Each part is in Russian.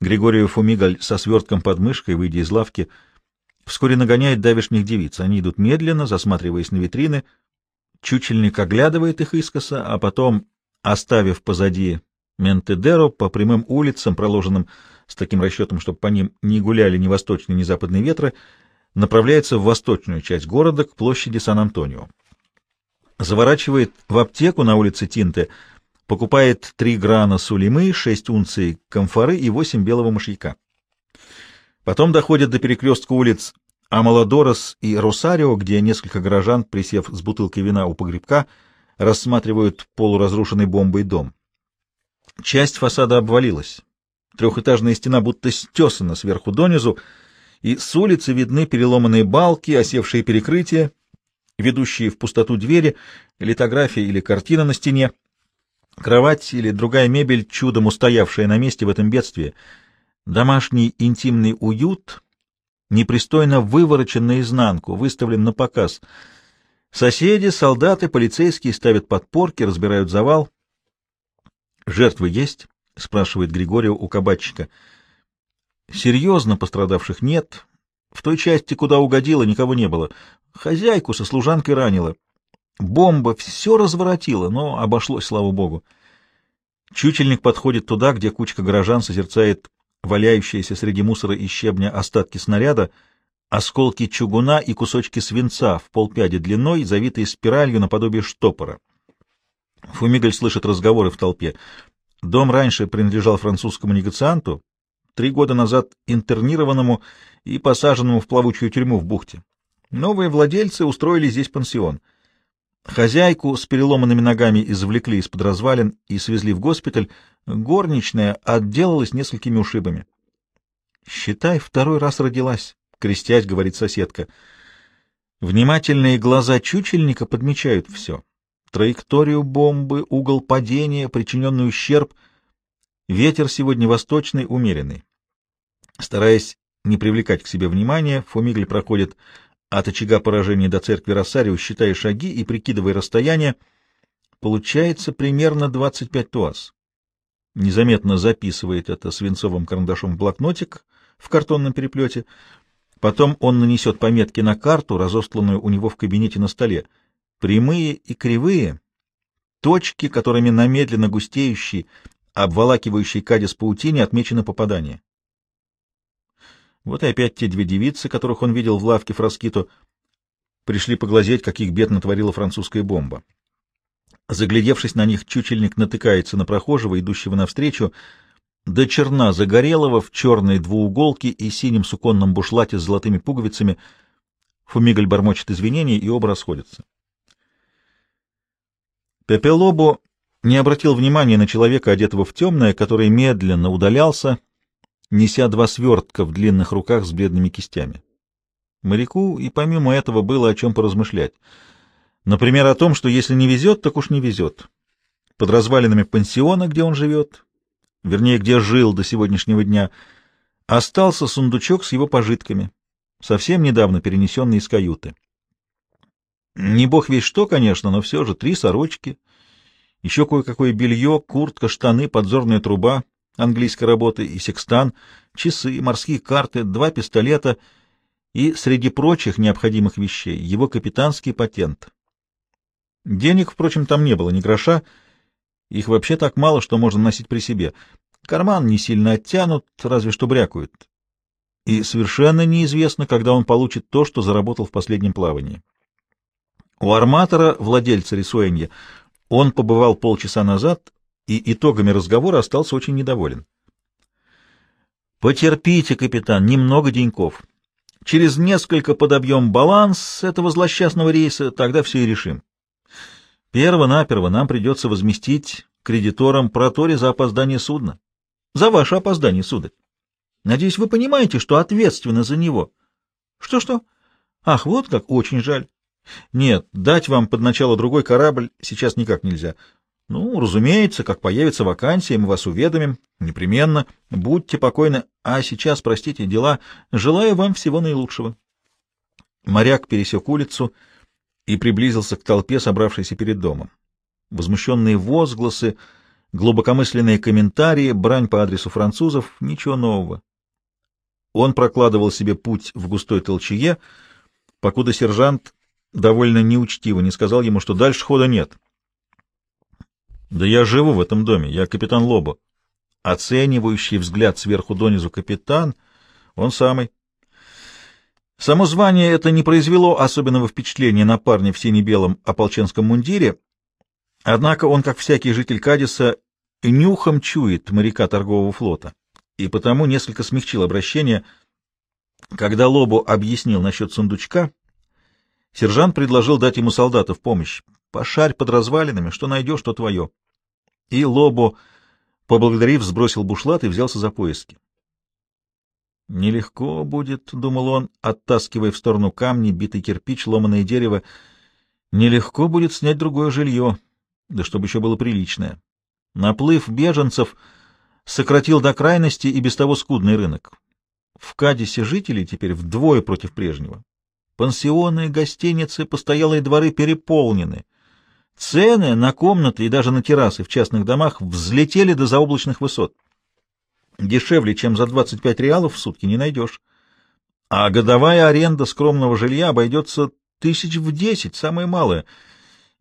Григорию Фумигаль со свертком под мышкой, выйдя из лавки, вскоре нагоняет давешних девиц. Они идут медленно, засматриваясь на витрины. Чучельник оглядывает их искоса, а потом, оставив позади Ментедеро по прямым улицам, проложенным с таким расчетом, чтобы по ним не гуляли ни восточные, ни западные ветры, направляется в восточную часть города, к площади Сан-Антонио. Заворачивает в аптеку на улице Тинте, покупает три грана сулимы, шесть унций камфоры и восемь белого мышьяка. Потом доходит до перекрестка улиц Амаладорос и Росарио, где несколько горожан, присев с бутылкой вина у погребка, рассматривают полуразрушенный бомбой дом. Часть фасада обвалилась. Трехэтажная стена будто стесана сверху донизу, и с улицы видны переломанные балки, осевшие перекрытия, ведущие в пустоту двери, литография или картина на стене, кровать или другая мебель, чудом устоявшая на месте в этом бедствии, домашний интимный уют, непристойно выворочен наизнанку, выставлен на показ. Соседи, солдаты, полицейские ставят подпорки, разбирают завал. «Жертвы есть?» — спрашивает Григорий у кабачика. «Серьезно пострадавших нет. В той части, куда угодило, никого не было. Хозяйку со служанкой ранила. Бомба все разворотила, но обошлось, слава богу. Чучельник подходит туда, где кучка горожан созерцает валяющиеся среди мусора и щебня остатки снаряда, осколки чугуна и кусочки свинца в полпяди длиной, завитые спиралью наподобие штопора. Фумигаль слышит разговоры в толпе. Дом раньше принадлежал французскому негацианту, три года назад интернированному и посаженному в плавучую тюрьму в бухте. Новые владельцы устроили здесь пансион. Хозяйку с переломанными ногами извлекли из-под развалин и свезли в госпиталь. Горничная отделалась несколькими ушибами. — Считай, второй раз родилась, — крестясь, говорит соседка. Внимательные глаза чучельника подмечают все траекторию бомбы, угол падения, причиненный ущерб. Ветер сегодня восточный, умеренный. Стараясь не привлекать к себе внимания, Фумигль проходит от очага поражения до церкви Росарио, считая шаги и прикидывая расстояние. Получается примерно 25 туаз. Незаметно записывает это свинцовым карандашом в блокнотик в картонном переплете. Потом он нанесет пометки на карту, разосланную у него в кабинете на столе — прямые и кривые, точки, которыми на медленно густеющей, обволакивающей кадис паутине отмечено попадание. Вот и опять те две девицы, которых он видел в лавке Фраскито, пришли поглазеть, каких бед натворила французская бомба. Заглядевшись на них, чучельник натыкается на прохожего, идущего навстречу, до черна загорелого в черной двууголке и синем суконном бушлате с золотыми пуговицами. Фумигаль бормочет извинения, и оба расходятся. Пепелобо не обратил внимания на человека, одетого в темное, который медленно удалялся, неся два свертка в длинных руках с бледными кистями. Моряку и помимо этого было о чем поразмышлять. Например, о том, что если не везет, так уж не везет. Под развалинами пансиона, где он живет, вернее, где жил до сегодняшнего дня, остался сундучок с его пожитками, совсем недавно перенесенный из каюты. Не бог весь что, конечно, но все же три сорочки, еще кое-какое белье, куртка, штаны, подзорная труба английской работы и секстан, часы, морские карты, два пистолета и, среди прочих необходимых вещей, его капитанский патент. Денег, впрочем, там не было ни гроша, их вообще так мало, что можно носить при себе. Карман не сильно оттянут, разве что брякают. И совершенно неизвестно, когда он получит то, что заработал в последнем плавании. У арматора, владельца рисуэнья, он побывал полчаса назад и итогами разговора остался очень недоволен. «Потерпите, капитан, немного деньков. Через несколько подобьем баланс этого злосчастного рейса, тогда все и решим. Перво-наперво нам придется возместить кредиторам проторе за опоздание судна. За ваше опоздание, сударь. Надеюсь, вы понимаете, что ответственно за него. Что-что? Ах, вот как, очень жаль. Нет, дать вам под начало другой корабль сейчас никак нельзя. Ну, разумеется, как появится вакансия, мы вас уведомим. Непременно. Будьте покойны. А сейчас, простите, дела. Желаю вам всего наилучшего. Моряк пересек улицу и приблизился к толпе, собравшейся перед домом. Возмущенные возгласы, глубокомысленные комментарии, брань по адресу французов — ничего нового. Он прокладывал себе путь в густой толчее, покуда сержант довольно неучтиво не сказал ему, что дальше хода нет. — Да я живу в этом доме, я капитан Лобо. Оценивающий взгляд сверху донизу капитан, он самый. Само звание это не произвело особенного впечатления на парня в сине-белом ополченском мундире, однако он, как всякий житель Кадиса, нюхом чует моряка торгового флота, и потому несколько смягчил обращение. Когда Лобо объяснил насчет сундучка, сержант предложил дать ему солдата в помощь. «Пошарь под развалинами, что найдешь, то твое». И Лобо, поблагодарив, сбросил бушлат и взялся за поиски. Нелегко будет, — думал он, оттаскивая в сторону камни, битый кирпич, ломаное дерево. Нелегко будет снять другое жилье, да чтобы еще было приличное. Наплыв беженцев сократил до крайности и без того скудный рынок. В Кадисе жителей теперь вдвое против прежнего. Пансионы, гостиницы, постоялые дворы переполнены. Цены на комнаты и даже на террасы в частных домах взлетели до заоблачных высот. Дешевле, чем за 25 реалов в сутки не найдешь. А годовая аренда скромного жилья обойдется тысяч в десять, самое малое.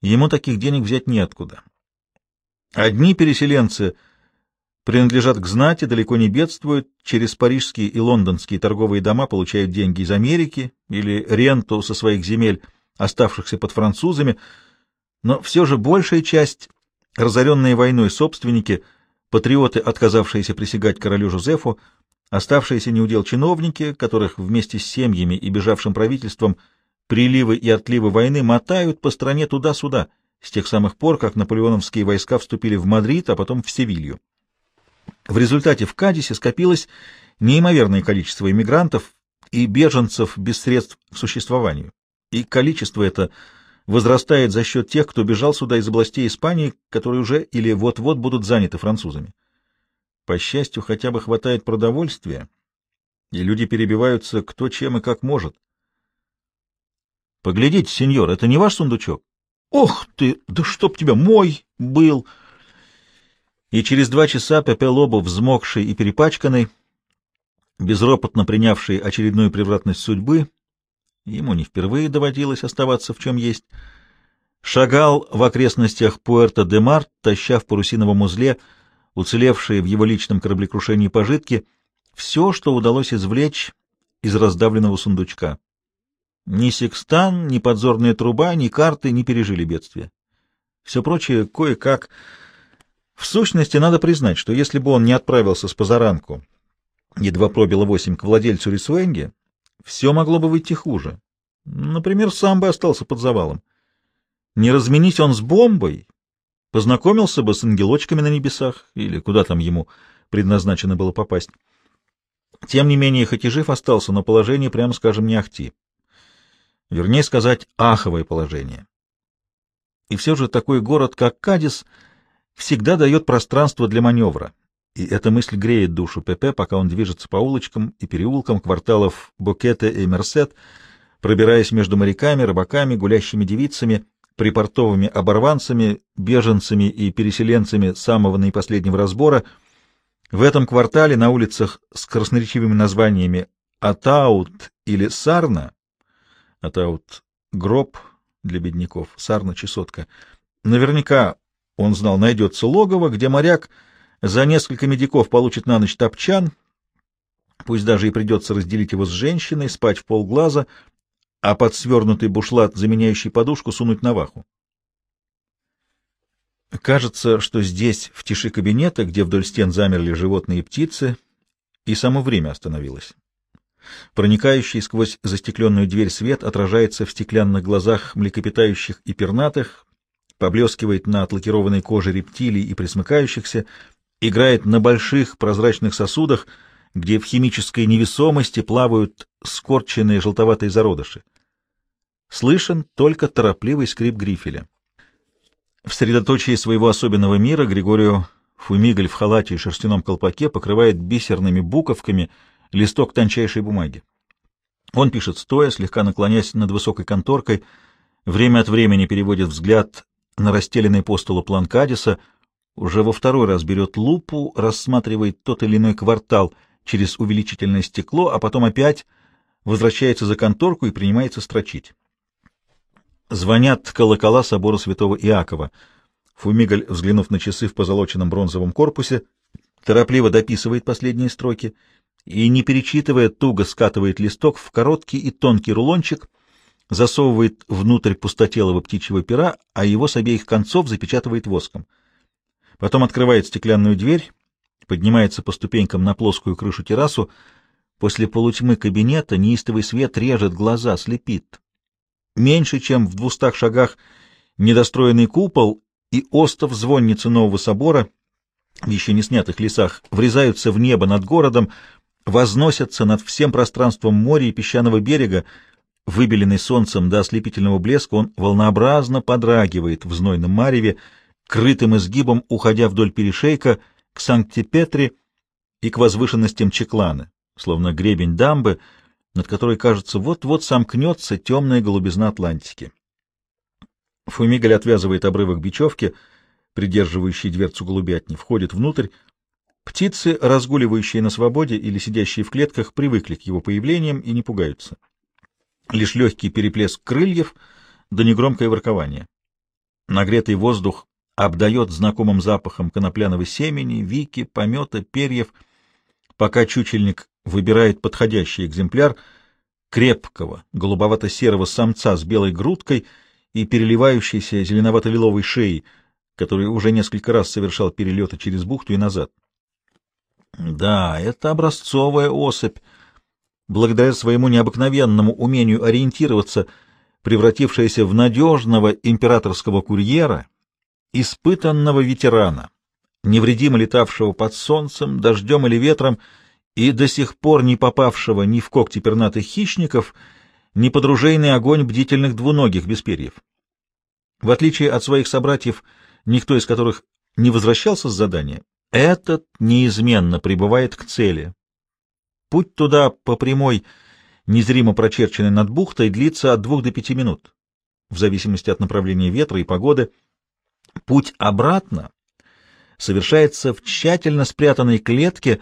Ему таких денег взять неоткуда. Одни переселенцы принадлежат к знати, далеко не бедствуют, через парижские и лондонские торговые дома получают деньги из Америки или ренту со своих земель, оставшихся под французами, но все же большая часть, разоренные войной собственники — патриоты, отказавшиеся присягать королю Жозефу, оставшиеся неудел чиновники, которых вместе с семьями и бежавшим правительством приливы и отливы войны мотают по стране туда-сюда, с тех самых пор, как наполеоновские войска вступили в Мадрид, а потом в Севилью. В результате в Кадисе скопилось неимоверное количество иммигрантов и беженцев без средств к существованию, и количество это – возрастает за счет тех, кто бежал сюда из областей Испании, которые уже или вот-вот будут заняты французами. По счастью, хотя бы хватает продовольствия, и люди перебиваются кто чем и как может. Поглядите, сеньор, это не ваш сундучок? Ох ты, да чтоб тебя, мой был! И через два часа Пепе Лобо, взмокший и перепачканный, безропотно принявший очередную превратность судьбы, ему не впервые доводилось оставаться в чем есть, шагал в окрестностях Пуэрто-де-Март, таща в парусиновом узле уцелевшие в его личном кораблекрушении пожитки, все, что удалось извлечь из раздавленного сундучка. Ни секстан, ни подзорная труба, ни карты не пережили бедствия. Все прочее кое-как... В сущности, надо признать, что если бы он не отправился с позаранку, едва пробило восемь, к владельцу Рисуэнги, все могло бы выйти хуже. Например, сам бы остался под завалом. Не разменись он с бомбой, познакомился бы с ангелочками на небесах, или куда там ему предназначено было попасть. Тем не менее, хоть и жив остался, но положение, прямо скажем, не ахти. Вернее сказать, аховое положение. И все же такой город, как Кадис, всегда дает пространство для маневра. И эта мысль греет душу ПП, пока он движется по улочкам и переулкам кварталов Букета и Мерсет, пробираясь между моряками, рыбаками, гулящими девицами, припортовыми оборванцами, беженцами и переселенцами самого наипоследнего разбора. В этом квартале на улицах с красноречивыми названиями Атаут или Сарна, Атаут — гроб для бедняков, Сарна — чесотка, наверняка, он знал, найдется логово, где моряк — за несколько медиков получит на ночь топчан, пусть даже и придется разделить его с женщиной, спать в полглаза, а под свернутый бушлат, заменяющий подушку, сунуть наваху. Кажется, что здесь, в тиши кабинета, где вдоль стен замерли животные и птицы, и само время остановилось. Проникающий сквозь застекленную дверь свет отражается в стеклянных глазах млекопитающих и пернатых, поблескивает на отлакированной коже рептилий и присмыкающихся, играет на больших прозрачных сосудах, где в химической невесомости плавают скорченные желтоватые зародыши. Слышен только торопливый скрип грифеля. В средоточии своего особенного мира Григорию Фумигаль в халате и шерстяном колпаке покрывает бисерными буковками листок тончайшей бумаги. Он пишет стоя, слегка наклонясь над высокой конторкой, время от времени переводит взгляд на расстеленный по столу план Кадиса — уже во второй раз берет лупу, рассматривает тот или иной квартал через увеличительное стекло, а потом опять возвращается за конторку и принимается строчить. Звонят колокола собора святого Иакова. Фумигаль, взглянув на часы в позолоченном бронзовом корпусе, торопливо дописывает последние строки и, не перечитывая, туго скатывает листок в короткий и тонкий рулончик, засовывает внутрь пустотелого птичьего пера, а его с обеих концов запечатывает воском. Потом открывает стеклянную дверь, поднимается по ступенькам на плоскую крышу террасу. После полутьмы кабинета неистовый свет режет глаза, слепит. Меньше, чем в двухстах шагах недостроенный купол и остов звонницы нового собора в еще не снятых лесах врезаются в небо над городом, возносятся над всем пространством моря и песчаного берега, выбеленный солнцем до ослепительного блеска, он волнообразно подрагивает в знойном мареве, крытым изгибом уходя вдоль перешейка к Санкт-Петре и к возвышенностям Чекланы, словно гребень дамбы, над которой, кажется, вот-вот сомкнется темная голубизна Атлантики. Фумигаль отвязывает обрывок бечевки, придерживающий дверцу голубятни, входит внутрь. Птицы, разгуливающие на свободе или сидящие в клетках, привыкли к его появлениям и не пугаются. Лишь легкий переплеск крыльев да негромкое воркование. Нагретый воздух обдает знакомым запахом конопляного семени, вики, помета, перьев, пока чучельник выбирает подходящий экземпляр крепкого, голубовато-серого самца с белой грудкой и переливающейся зеленовато-лиловой шеей, который уже несколько раз совершал перелеты через бухту и назад. Да, это образцовая особь, благодаря своему необыкновенному умению ориентироваться, превратившаяся в надежного императорского курьера — испытанного ветерана, невредимо летавшего под солнцем, дождем или ветром, и до сих пор не попавшего ни в когти пернатых хищников, ни под ружейный огонь бдительных двуногих без перьев. В отличие от своих собратьев, никто из которых не возвращался с задания, этот неизменно прибывает к цели. Путь туда по прямой, незримо прочерченной над бухтой, длится от двух до пяти минут, в зависимости от направления ветра и погоды — Путь обратно совершается в тщательно спрятанной клетке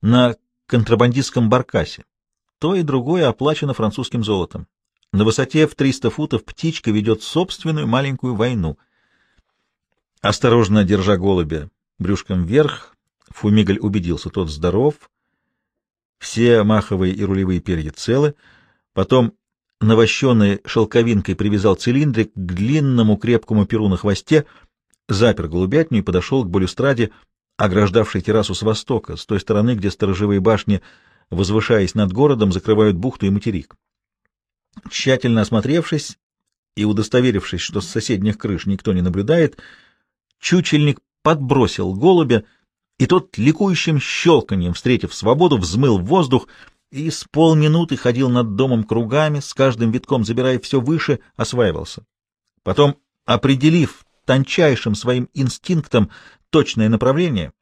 на контрабандистском баркасе. То и другое оплачено французским золотом. На высоте в 300 футов птичка ведет собственную маленькую войну. Осторожно держа голубя брюшком вверх, Фумигаль убедился, тот здоров, все маховые и рулевые перья целы, потом навощенный шелковинкой привязал цилиндрик к длинному крепкому перу на хвосте — запер голубятню и подошел к балюстраде, ограждавшей террасу с востока, с той стороны, где сторожевые башни, возвышаясь над городом, закрывают бухту и материк. Тщательно осмотревшись и удостоверившись, что с соседних крыш никто не наблюдает, чучельник подбросил голубя, и тот ликующим щелканьем, встретив свободу, взмыл в воздух и с полминуты ходил над домом кругами, с каждым витком забирая все выше, осваивался. Потом, определив тончайшим своим инстинктом точное направление,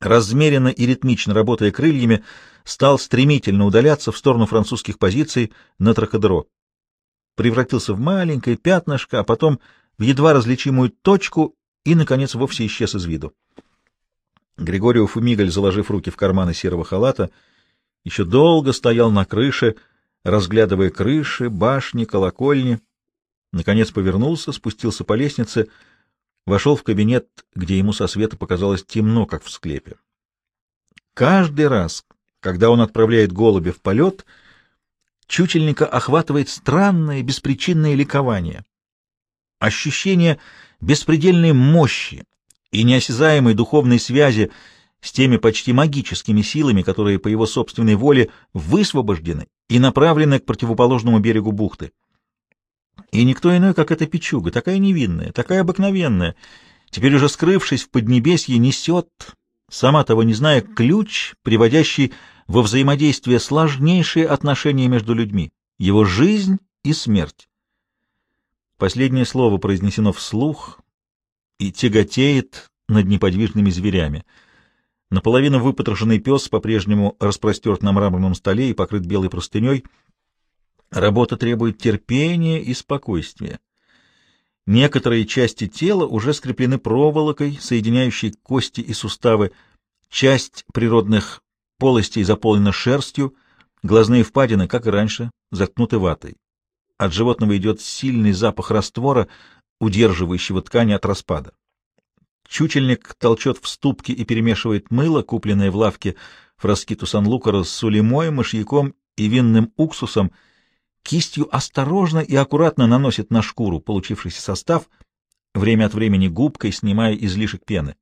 размеренно и ритмично работая крыльями, стал стремительно удаляться в сторону французских позиций на Тракадеро. Превратился в маленькое пятнышко, а потом в едва различимую точку и, наконец, вовсе исчез из виду. Григорий Фумигаль, заложив руки в карманы серого халата, еще долго стоял на крыше, разглядывая крыши, башни, колокольни. Наконец повернулся, спустился по лестнице — вошел в кабинет, где ему со света показалось темно, как в склепе. Каждый раз, когда он отправляет голубя в полет, чучельника охватывает странное беспричинное ликование. Ощущение беспредельной мощи и неосязаемой духовной связи с теми почти магическими силами, которые по его собственной воле высвобождены и направлены к противоположному берегу бухты. И никто иной, как эта печуга, такая невинная, такая обыкновенная, теперь уже скрывшись в Поднебесье, несет, сама того не зная, ключ, приводящий во взаимодействие сложнейшие отношения между людьми, его жизнь и смерть. Последнее слово произнесено вслух и тяготеет над неподвижными зверями. Наполовину выпотрошенный пес по-прежнему распростерт на мраморном столе и покрыт белой простыней — Работа требует терпения и спокойствия. Некоторые части тела уже скреплены проволокой, соединяющей кости и суставы. Часть природных полостей заполнена шерстью, глазные впадины, как и раньше, заткнуты ватой. От животного идет сильный запах раствора, удерживающего ткани от распада. Чучельник толчет в ступке и перемешивает мыло, купленное в лавке фраскиту Сан-Лукара с сулемой, мышьяком и винным уксусом, кистью осторожно и аккуратно наносит на шкуру получившийся состав, время от времени губкой снимая излишек пены.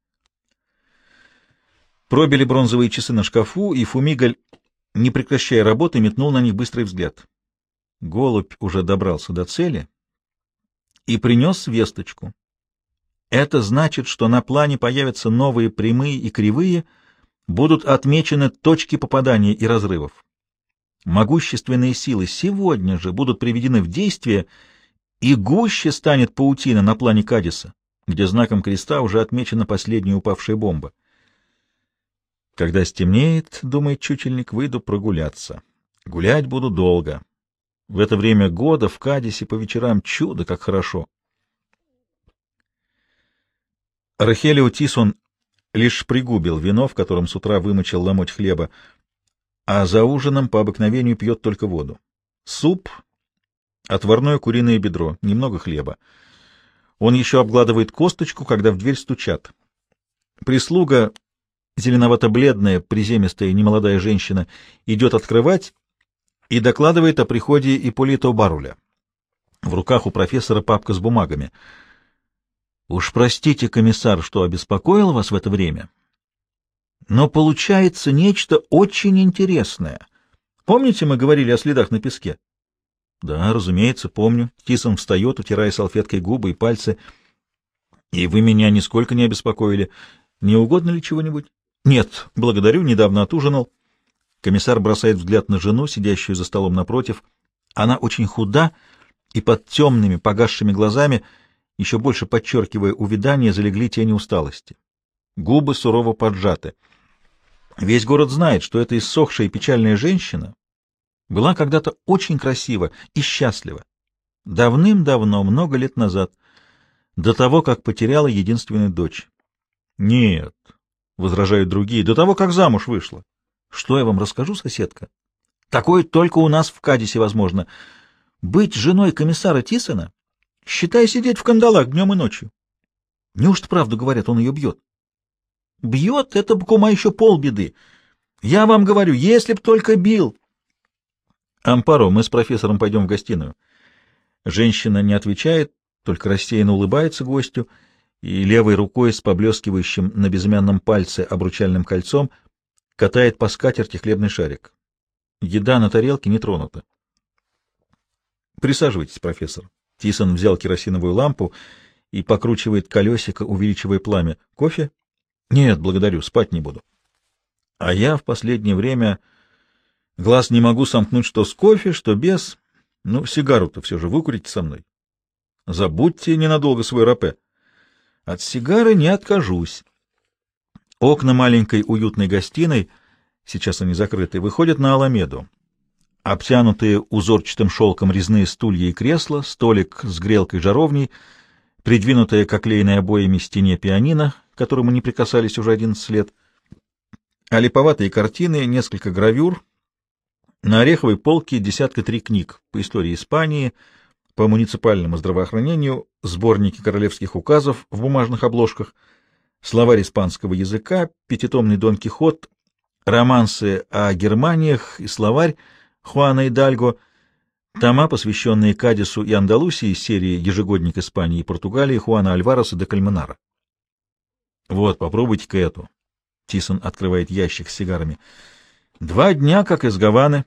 Пробили бронзовые часы на шкафу, и Фумигаль, не прекращая работы, метнул на них быстрый взгляд. Голубь уже добрался до цели и принес весточку. Это значит, что на плане появятся новые прямые и кривые, будут отмечены точки попадания и разрывов. Могущественные силы сегодня же будут приведены в действие, и гуще станет паутина на плане Кадиса, где знаком креста уже отмечена последняя упавшая бомба. Когда стемнеет, думает чучельник, выйду прогуляться. Гулять буду долго. В это время года в Кадисе по вечерам чудо, как хорошо. Рахелио Тисон лишь пригубил вино, в котором с утра вымочил ломоть хлеба, а за ужином по обыкновению пьет только воду. Суп, отварное куриное бедро, немного хлеба. Он еще обгладывает косточку, когда в дверь стучат. Прислуга, зеленовато-бледная, приземистая немолодая женщина, идет открывать и докладывает о приходе Ипполито Баруля. В руках у профессора папка с бумагами. «Уж простите, комиссар, что обеспокоил вас в это время, но получается нечто очень интересное. Помните, мы говорили о следах на песке?» «Да, разумеется, помню». Тисон встает, утирая салфеткой губы и пальцы. «И вы меня нисколько не обеспокоили. Не угодно ли чего-нибудь?» «Нет, благодарю, недавно отужинал». Комиссар бросает взгляд на жену, сидящую за столом напротив. Она очень худа, и под темными погасшими глазами, еще больше подчеркивая увядание, залегли тени усталости. Губы сурово поджаты. Весь город знает, что эта иссохшая и печальная женщина была когда-то очень красива и счастлива. Давным-давно, много лет назад, до того, как потеряла единственную дочь. Нет, — возражают другие, — до того, как замуж вышла. Что я вам расскажу, соседка? Такое только у нас в Кадисе возможно. Быть женой комиссара Тисона, считай сидеть в кандалах днем и ночью. Неужто правду говорят, он ее бьет? Бьет — это кума еще полбеды. Я вам говорю, если б только бил. Ампаро, мы с профессором пойдем в гостиную. Женщина не отвечает, только рассеянно улыбается гостю и левой рукой с поблескивающим на безымянном пальце обручальным кольцом — катает по скатерти хлебный шарик. Еда на тарелке не тронута. Присаживайтесь, профессор. Тисон взял керосиновую лампу и покручивает колесико, увеличивая пламя. Кофе? Нет, благодарю, спать не буду. А я в последнее время глаз не могу сомкнуть, что с кофе, что без. Ну, сигару-то все же выкурите со мной. Забудьте ненадолго свой рапе. От сигары не откажусь. Окна маленькой уютной гостиной, сейчас они закрыты, выходят на Аламеду. Обтянутые узорчатым шелком резные стулья и кресла, столик с грелкой-жаровней, придвинутая к оклеенной обоями стене пианино, к которому не прикасались уже одиннадцать лет, а липоватые картины, несколько гравюр, на ореховой полке десятка три книг по истории Испании, по муниципальному здравоохранению, сборники королевских указов в бумажных обложках — словарь испанского языка, пятитомный Дон Кихот, романсы о Германиях и словарь Хуана и Дальго, тома, посвященные Кадису и Андалусии серии «Ежегодник Испании и Португалии» Хуана Альвареса де Кальманара. Вот, попробуйте-ка эту. Тисон открывает ящик с сигарами. Два дня, как из Гаваны.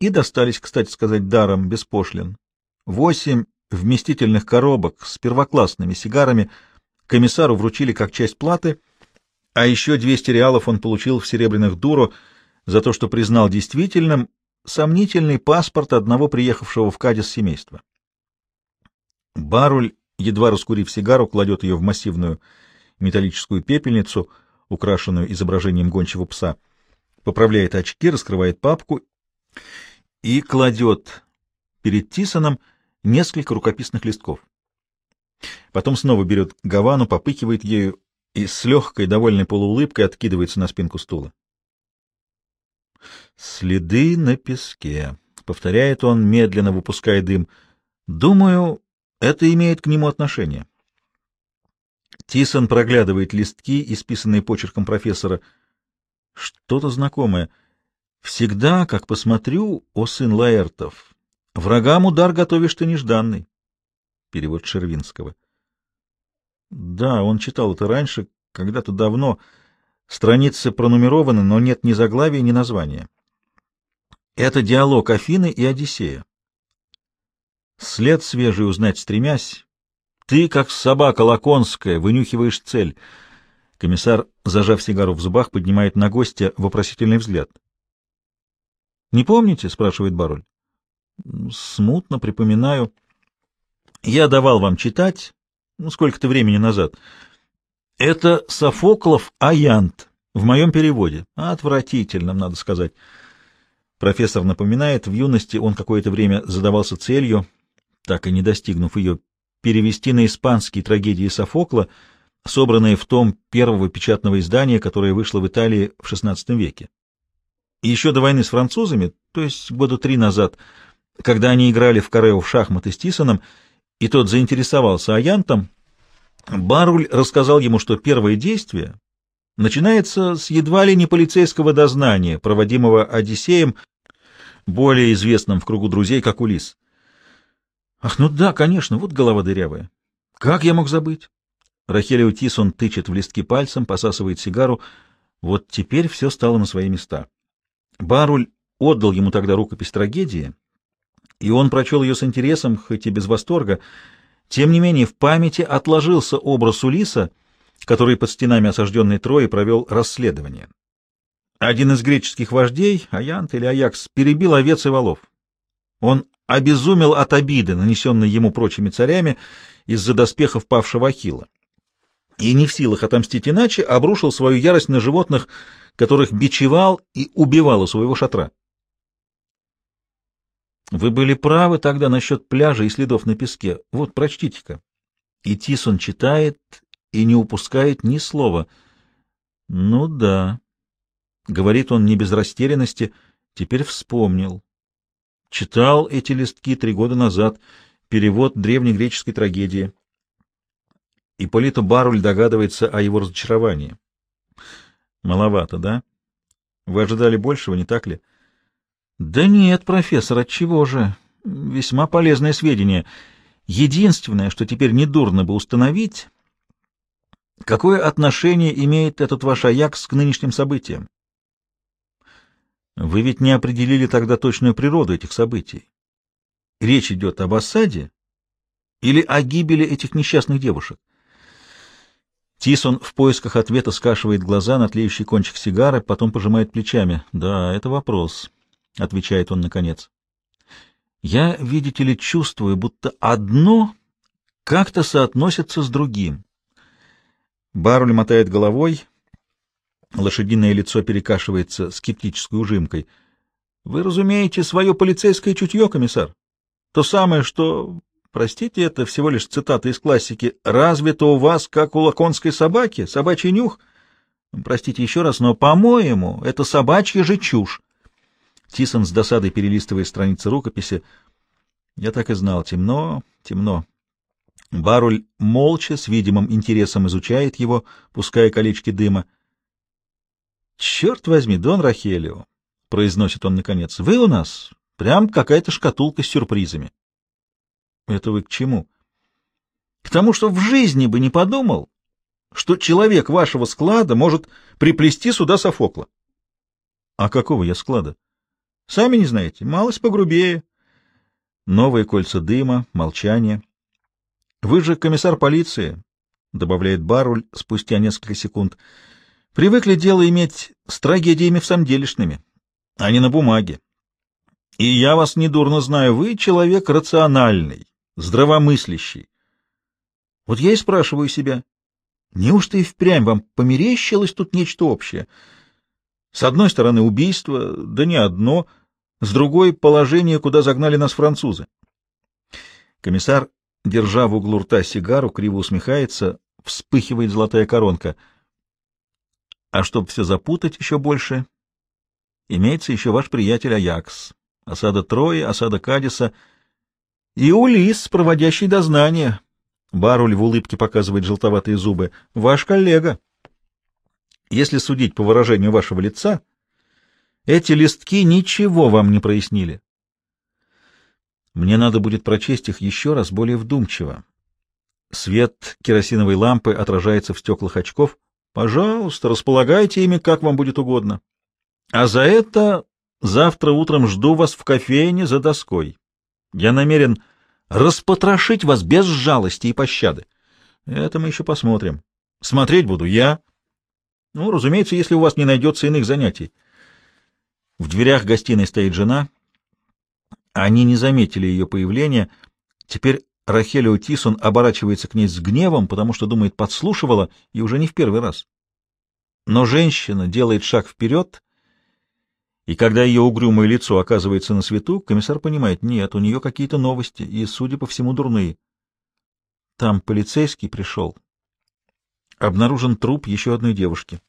И достались, кстати сказать, даром, без пошлин. Восемь вместительных коробок с первоклассными сигарами — Комиссару вручили как часть платы, а еще 200 реалов он получил в серебряных дуро за то, что признал действительным сомнительный паспорт одного приехавшего в Кадис семейства. Баруль, едва раскурив сигару, кладет ее в массивную металлическую пепельницу, украшенную изображением гончего пса, поправляет очки, раскрывает папку и кладет перед Тисоном несколько рукописных листков. Потом снова берет Гавану, попыкивает ею и с легкой, довольной полуулыбкой откидывается на спинку стула. «Следы на песке», — повторяет он, медленно выпуская дым. «Думаю, это имеет к нему отношение». Тисон проглядывает листки, исписанные почерком профессора. Что-то знакомое. «Всегда, как посмотрю, о сын Лаэртов, врагам удар готовишь ты нежданный». Перевод Шервинского. Да, он читал это раньше, когда-то давно. Страницы пронумерованы, но нет ни заглавия, ни названия. Это диалог Афины и Одиссея. След свежий узнать стремясь, ты, как собака лаконская, вынюхиваешь цель. Комиссар, зажав сигару в зубах, поднимает на гостя вопросительный взгляд. — Не помните? — спрашивает Баруль. — Смутно припоминаю. Я давал вам читать, ну, сколько-то времени назад. Это Софоклов Аянт в моем переводе. Отвратительно, надо сказать. Профессор напоминает, в юности он какое-то время задавался целью, так и не достигнув ее, перевести на испанские трагедии Софокла, собранные в том первого печатного издания, которое вышло в Италии в XVI веке. И еще до войны с французами, то есть года три назад, когда они играли в Корео в шахматы с Тисоном, и тот заинтересовался Аянтом, Баруль рассказал ему, что первое действие начинается с едва ли не полицейского дознания, проводимого Одиссеем, более известным в кругу друзей, как Улис. Ах, ну да, конечно, вот голова дырявая. Как я мог забыть? Рахелио Тисон тычет в листки пальцем, посасывает сигару. Вот теперь все стало на свои места. Баруль отдал ему тогда рукопись трагедии, и он прочел ее с интересом, хоть и без восторга. Тем не менее, в памяти отложился образ Улиса, который под стенами осажденной Трои провел расследование. Один из греческих вождей, Аянт или Аякс, перебил овец и волов. Он обезумел от обиды, нанесенной ему прочими царями из-за доспехов павшего Ахилла. И не в силах отомстить иначе, обрушил свою ярость на животных, которых бичевал и убивал у своего шатра. Вы были правы тогда насчет пляжа и следов на песке. Вот, прочтите-ка. И Тисон читает и не упускает ни слова. Ну да, — говорит он не без растерянности, — теперь вспомнил. Читал эти листки три года назад, перевод древнегреческой трагедии. Ипполито Баруль догадывается о его разочаровании. Маловато, да? Вы ожидали большего, не так ли? — да нет, профессор, от чего же? Весьма полезное сведение. Единственное, что теперь недурно бы установить, какое отношение имеет этот ваш Аякс к нынешним событиям? Вы ведь не определили тогда точную природу этих событий. Речь идет об осаде или о гибели этих несчастных девушек? Тисон в поисках ответа скашивает глаза на тлеющий кончик сигары, потом пожимает плечами. Да, это вопрос. — отвечает он наконец. «Я, видите ли, чувствую, будто одно как-то соотносится с другим». Баруль мотает головой, лошадиное лицо перекашивается скептической ужимкой. «Вы разумеете свое полицейское чутье, комиссар? То самое, что, простите, это всего лишь цитата из классики, «развито у вас, как у лаконской собаки, собачий нюх». Простите еще раз, но, по-моему, это собачья же чушь. Тисон с досадой перелистывая страницы рукописи. Я так и знал. Темно, темно. Баруль молча, с видимым интересом изучает его, пуская колечки дыма. — Черт возьми, Дон Рахелио, — произносит он наконец, — вы у нас прям какая-то шкатулка с сюрпризами. — Это вы к чему? — К тому, что в жизни бы не подумал, что человек вашего склада может приплести сюда Софокла. — А какого я склада? — Сами не знаете, малость погрубее. Новые кольца дыма, молчание. Вы же комиссар полиции, — добавляет Баруль спустя несколько секунд, — привыкли дело иметь с трагедиями в самом делешными, а не на бумаге. И я вас недурно знаю, вы человек рациональный, здравомыслящий. Вот я и спрашиваю себя, неужто и впрямь вам померещилось тут нечто общее — с одной стороны убийство, да не одно, с другой — положение, куда загнали нас французы. Комиссар держа в углу рта сигару, криво усмехается, вспыхивает золотая коронка. А чтобы все запутать еще больше, имеется еще ваш приятель Аякс, осада Трои, осада Кадиса и Улис, проводящий дознание. Баруль в улыбке показывает желтоватые зубы. Ваш коллега. Если судить по выражению вашего лица, эти листки ничего вам не прояснили. Мне надо будет прочесть их еще раз более вдумчиво. Свет керосиновой лампы отражается в стеклах очков. Пожалуйста, располагайте ими, как вам будет угодно. А за это завтра утром жду вас в кофейне за доской. Я намерен распотрошить вас без жалости и пощады. Это мы еще посмотрим. Смотреть буду я. Ну, разумеется, если у вас не найдется иных занятий. В дверях гостиной стоит жена. Они не заметили ее появления. Теперь Рахелио Тисон оборачивается к ней с гневом, потому что, думает, подслушивала, и уже не в первый раз. Но женщина делает шаг вперед, и когда ее угрюмое лицо оказывается на свету, комиссар понимает, нет, у нее какие-то новости, и, судя по всему, дурные. Там полицейский пришел. Обнаружен труп еще одной девушки.